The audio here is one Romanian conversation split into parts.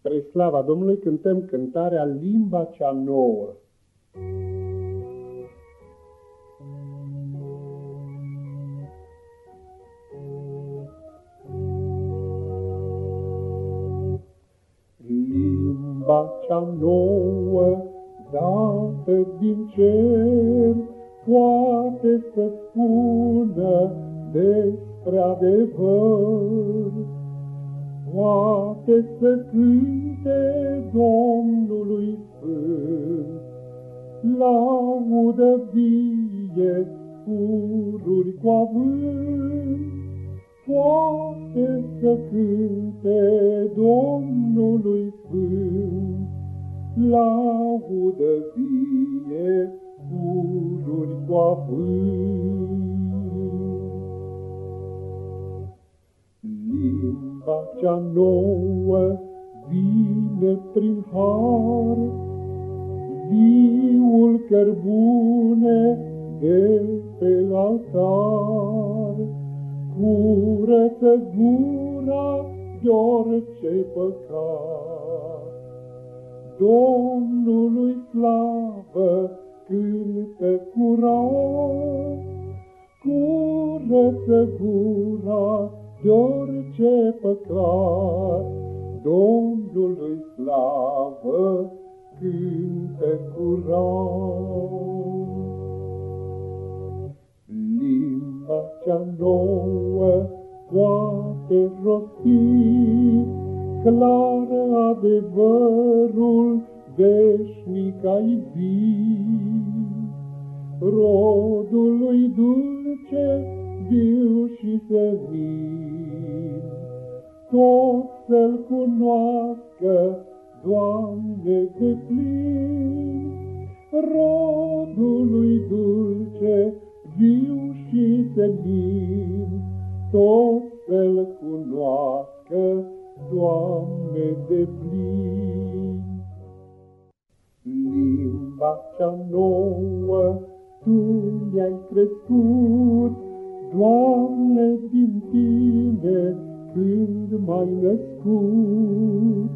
Spre slava Domnului cântăm cântarea Limba cea nouă. Limba cea nouă, dată din cer, poate să spună despre adevăr poate să cânte Domnului Sfânt, laudă vie pururi cu avânt, poate să cânte Domnului Sfânt, laudă vie pururi cu avânt. Cea nouă vine prin har, viul cărbune de pe altar, curăță gura de orice păcat. Domnului slavă cântă curat, curăță gura de orice păcat, Domnului slavă cântă curat. Limba cea nouă poate rosti, clar adevărul veșnic ai vii, rodul lui dulce viu și senin. Tot să-L cunoască, Doamne, de plin, rodul lui dulce, viu și senin. Tot să-L cunoască, Doamne, de plin. Limba cea nouă, Tu mi-ai crescut, Doamne, din Tine când m-ai născut,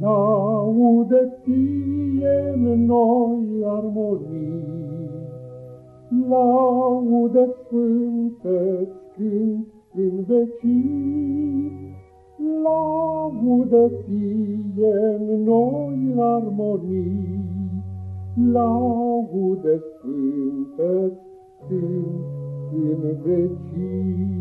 Laudă Ție în noi armonii, Laudă Sfântă-ți când în vecii, Laudă Ție în noi armonii, Laudă Sfântă-ți când în vecii.